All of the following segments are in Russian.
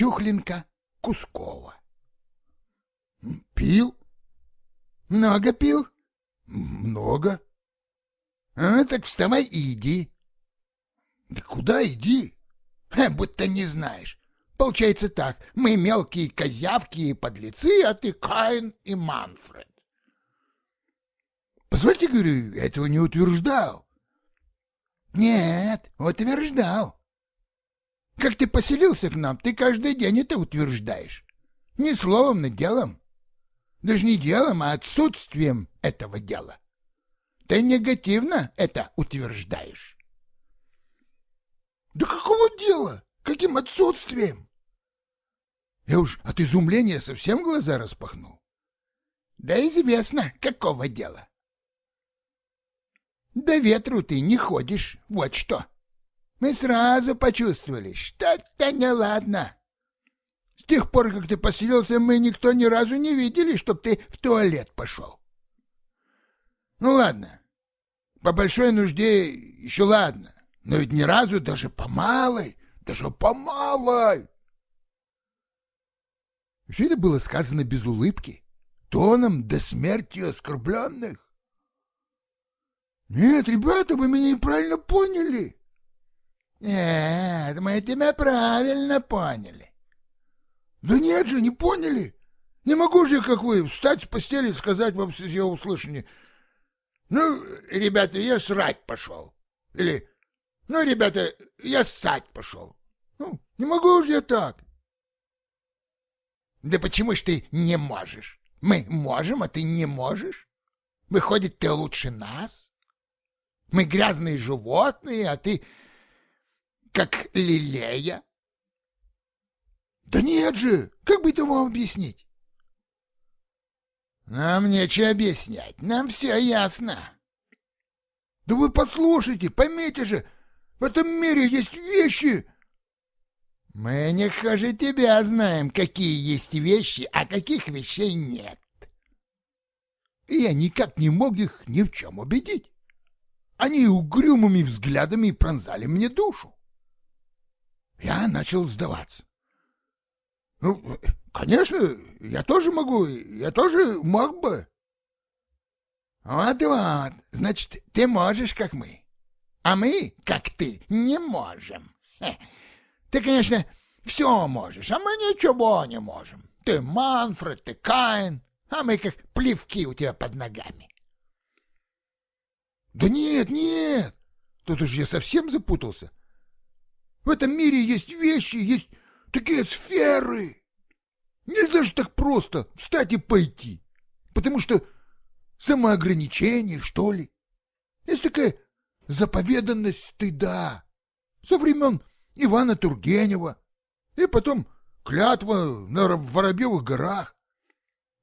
Чухленко, Кускова. Пил? Много пил? Много. А, так вставай и иди. Да куда иди? Ха, будто не знаешь. Получается так, мы мелкие козявки и подлецы, а ты Каин и Манфред. Позвольте, говорю, я этого не утверждал. Нет, утверждал. Как ты поселился к нам, ты каждый день это утверждаешь. Не словом, но делом. Даже не делом, а отсутствием этого дела. Ты негативно это утверждаешь. Да какого дела? Каким отсутствием? Я уж от изумления совсем глаза распахнул. Да известно, какого дела. Да ветру ты не ходишь, вот что. Мы сразу почувствовали, что-то неладно. С тех пор, как ты поселился, мы никто ни разу не видели, чтоб ты в туалет пошел. Ну ладно, по большой нужде еще ладно, но ведь ни разу даже по малой, даже по малой. Все это было сказано без улыбки, тоном до смерти оскорбленных. Нет, ребята, вы меня неправильно поняли. Нет, мы тебя правильно поняли. Да нет же, не поняли. Не могу же, как вы, встать с постели и сказать вам с ее услышания. Ну, ребята, я срать пошел. Или, ну, ребята, я ссать пошел. Ну, не могу же я так. Да почему ж ты не можешь? Мы можем, а ты не можешь? Выходит, ты лучше нас? Мы грязные животные, а ты как лилея. Да нет же, как бы это вам объяснить? Нам нечего объяснять, нам все ясно. Да вы послушайте, поймите же, в этом мире есть вещи... Мы не хуже тебя знаем, какие есть вещи, а каких вещей нет. И я никак не мог их ни в чем убедить. Они угрюмыми взглядами пронзали мне душу. Я начал сдаваться. Ну, конечно, я тоже могу, я тоже мог бы. Вот-вот, значит, ты можешь, как мы. А мы, как ты, не можем. Ты, конечно, все можешь, а мы ничего не можем. Ты Манфред, ты Каин, а мы как плевки у тебя под ногами. Да нет, нет, тут уж я совсем запутался. В этом мире есть вещи, есть такие сферы. Нельзя же так просто встать и пойти, потому что самоограничение, что ли. Есть такая заповеданность стыда со времен Ивана Тургенева и потом клятва на Воробьевых горах.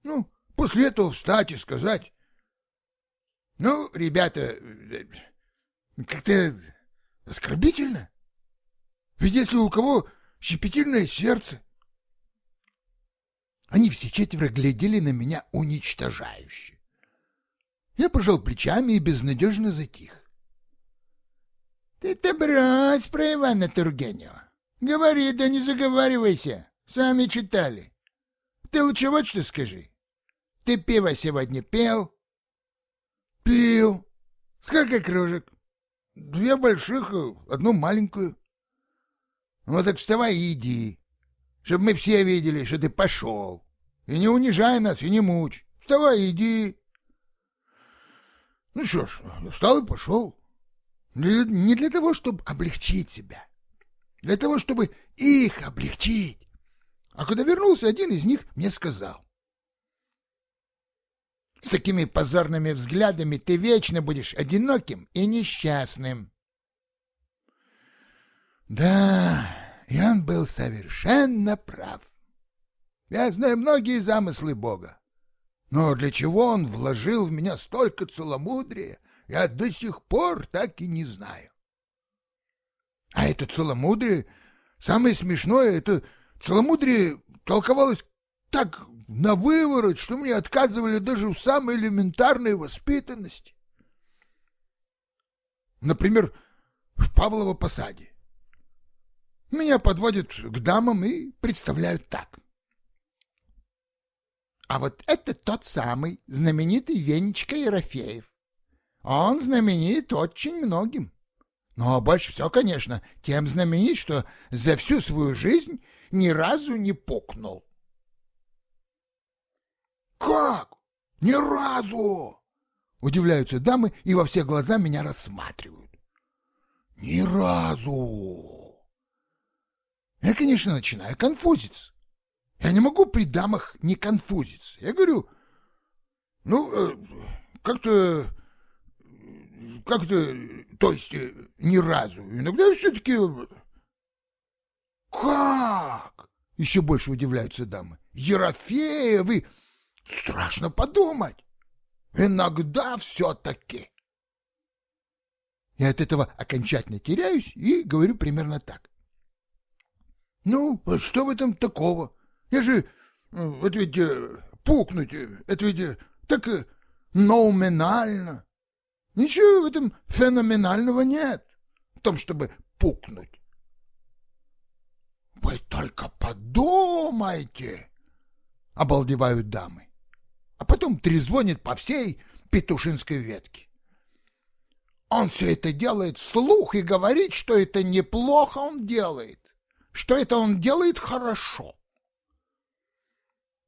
Ну, после этого встать и сказать ну, ребята, как-то оскорбительно. Ведь если у кого щепетильное сердце... Они все четверо глядели на меня уничтожающе. Я пожал плечами и безнадежно затих. — Ты-то брось про Ивана Тургенева. Говори, да не заговаривайся. Сами читали. Ты лучше вот что скажи. Ты пиво сегодня пел? Пил. Сколько кружек? Две больших, одну маленькую. Ну так вставай и иди, чтобы мы все видели, что ты пошел. И не унижай нас, и не мучь. Вставай иди. Ну что ж, встал и пошел. Не для того, чтобы облегчить себя. Для того, чтобы их облегчить. А когда вернулся, один из них мне сказал. С такими позорными взглядами ты вечно будешь одиноким и несчастным. Да, и он был совершенно прав. Я знаю многие замыслы Бога. Но для чего он вложил в меня столько целомудрия, я до сих пор так и не знаю. А это целомудрие, самое смешное, это целомудрие толковалось так на выворот, что мне отказывали даже в самой элементарной воспитанности. Например, в Павлово посаде. Меня подводят к дамам и представляют так. А вот это тот самый знаменитый Венечка Ерофеев. Он знаменит очень многим. Но больше всего, конечно, тем знаменит, что за всю свою жизнь ни разу не пукнул. «Как? Ни разу!» Удивляются дамы и во все глаза меня рассматривают. «Ни разу!» Я, конечно, начинаю конфузиться. Я не могу при дамах не конфузиться. Я говорю, ну, э, как-то, как-то, то есть, э, ни разу. Иногда все-таки... Как? Еще больше удивляются дамы. Ерофеевы, страшно подумать. Иногда все-таки. Я от этого окончательно теряюсь и говорю примерно так. Ну, а что в этом такого? Я же, вот ведь э, пукнуть, э, это ведь э, так ноуменально. Ничего в этом феноменального нет, в том, чтобы пукнуть. Вы только подумайте, обалдевают дамы. А потом трезвонит по всей петушинской ветке. Он все это делает вслух и говорит, что это неплохо он делает, что это он делает хорошо.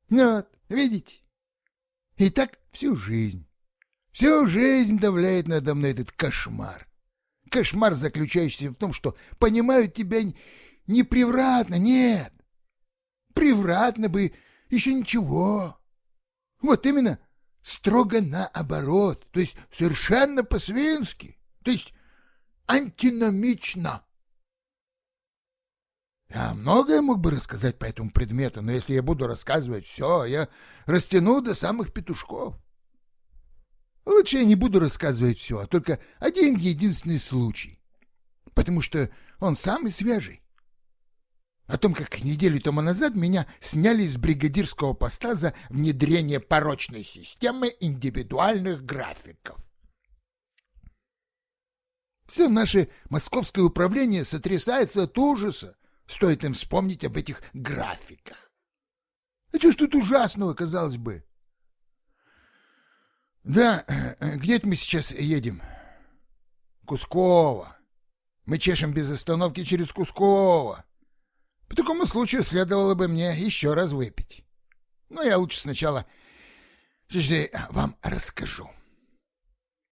Вот, видите? И так всю жизнь. Всю жизнь давляет надо мной этот кошмар. Кошмар, заключающийся в том, что понимают тебя не превратно, нет. Превратно бы еще ничего. Вот именно строго наоборот, то есть совершенно по-свински, то есть антиномично. Я многое мог бы рассказать по этому предмету, но если я буду рассказывать все, я растяну до самых петушков. Лучше я не буду рассказывать все, а только один единственный случай, потому что он самый свежий. О том, как неделю тому назад меня сняли с бригадирского поста за внедрение порочной системы индивидуальных графиков. Все наше московское управление сотрясается от ужаса, Стоит им вспомнить об этих графиках. А что ж тут ужасного, казалось бы? Да, где мы сейчас едем? Кусково. Мы чешем без остановки через Кусково. По такому случаю следовало бы мне еще раз выпить. Но я лучше сначала вам расскажу.